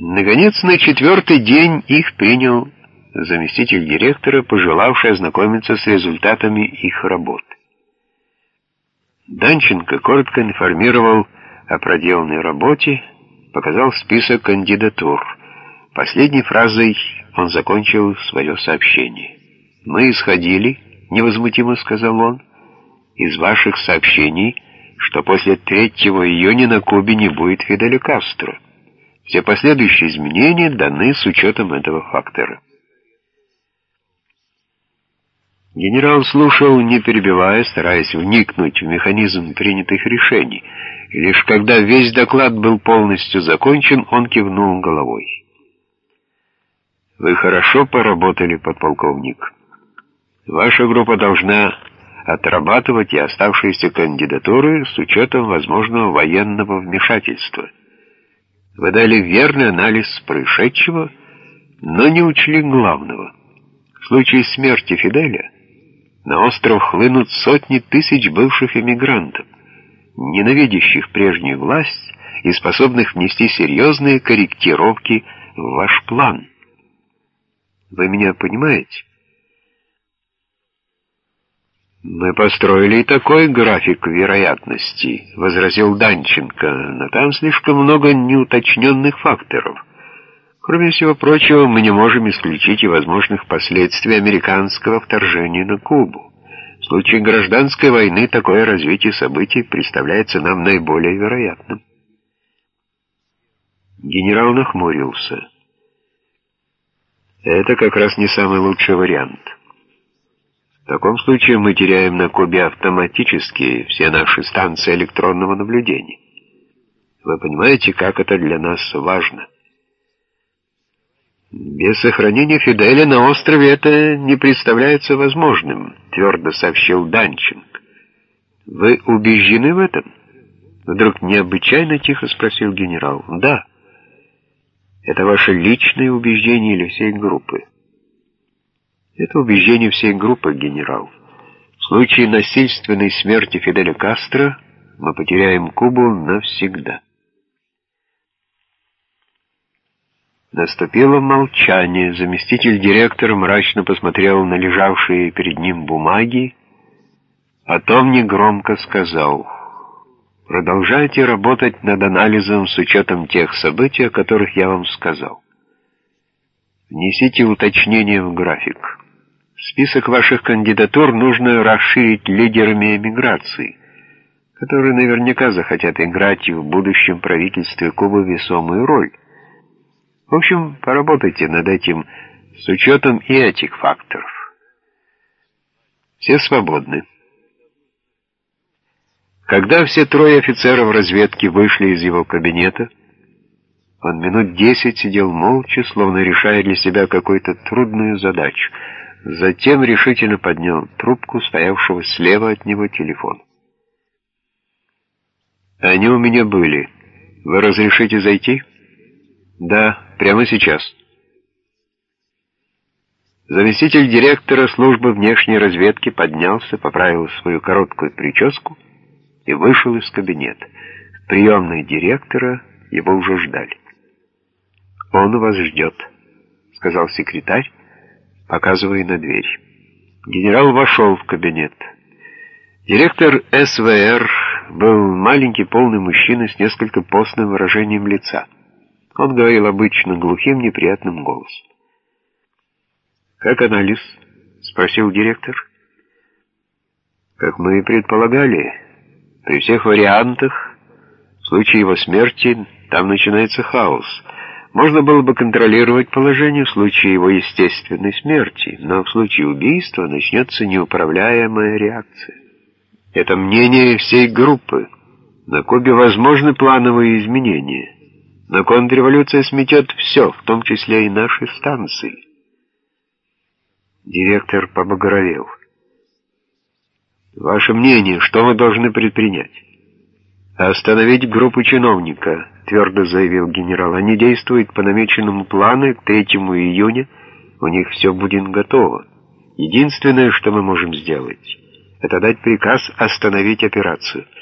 Наконец, на четвертый день их принял заместитель директора, пожелавший ознакомиться с результатами их работы. Данченко коротко информировал о проделанной работе, показал список кандидатур. Последней фразой он закончил свое сообщение. «Мы исходили», — невозмутимо сказал он, — «из ваших сообщений, что после 3 июня на Кубе не будет Фиделя Кастро. Все последующие изменения даны с учетом этого фактора». Генерал слушал, не перебивая, стараясь вникнуть в механизм принятых решений, и лишь когда весь доклад был полностью закончен, он кивнул головой. «Вы хорошо поработали, подполковник. Ваша группа должна отрабатывать и оставшиеся кандидатуры с учетом возможного военного вмешательства. Вы дали верный анализ происшедшего, но не учли главного. В случае смерти Фиделя на остров хлынут сотни тысяч бывших эмигрантов, ненавидящих прежнюю власть и способных внести серьезные корректировки в ваш план. Вы меня понимаете? «Мы построили и такой график вероятности», — возразил Данченко, «но там слишком много неуточненных факторов. Кроме всего прочего, мы не можем исключить и возможных последствий американского вторжения на Кубу. В случае гражданской войны такое развитие событий представляется нам наиболее вероятным. Генерал нахмурился. Это как раз не самый лучший вариант. В таком случае мы теряем на Кубе автоматически все наши станции электронного наблюдения. Вы понимаете, как это для нас важно? «Без сохранения Фиделя на острове это не представляется возможным», — твердо сообщил Данченко. «Вы убеждены в этом?» Вдруг необычайно тихо спросил генерал. «Да. Это ваше личное убеждение или всей группы?» «Это убеждение всей группы, генерал. В случае насильственной смерти Фиделя Кастро мы потеряем Кубу навсегда». Наступило молчание. Заместитель директора мрачно посмотрел на лежавшие перед ним бумаги, потом негромко сказал «Продолжайте работать над анализом с учетом тех событий, о которых я вам сказал. Внесите уточнения в график. Список ваших кандидатур нужно расширить лидерами эмиграции, которые наверняка захотят играть в будущем правительстве Кубы весомую роль». В общем, поработайте над этим с учетом и этих факторов. Все свободны. Когда все трое офицеров разведки вышли из его кабинета, он минут десять сидел молча, словно решая для себя какую-то трудную задачу. Затем решительно поднял трубку, стоявшего слева от него телефон. «Они у меня были. Вы разрешите зайти?» «Да, прямо сейчас». Заместитель директора службы внешней разведки поднялся, поправил свою короткую прическу и вышел из кабинета. В приемной директора его уже ждали. «Он вас ждет», — сказал секретарь, показывая на дверь. Генерал вошел в кабинет. Директор СВР был маленький полный мужчина с несколько постным выражением лица. Он говорил обычно глухим, неприятным голосом. «Как анализ?» — спросил директор. «Как мы и предполагали, при всех вариантах, в случае его смерти, там начинается хаос. Можно было бы контролировать положение в случае его естественной смерти, но в случае убийства начнется неуправляемая реакция. Это мнение всей группы. На Кубе возможны плановые изменения». Но контрреволюция сметет все, в том числе и наши станции. Директор побагровел. Ваше мнение, что мы должны предпринять? Остановить группу чиновника, твердо заявил генерал. Они действуют по намеченному плану, к 3 июня у них все будет готово. Единственное, что мы можем сделать, это дать приказ остановить операцию —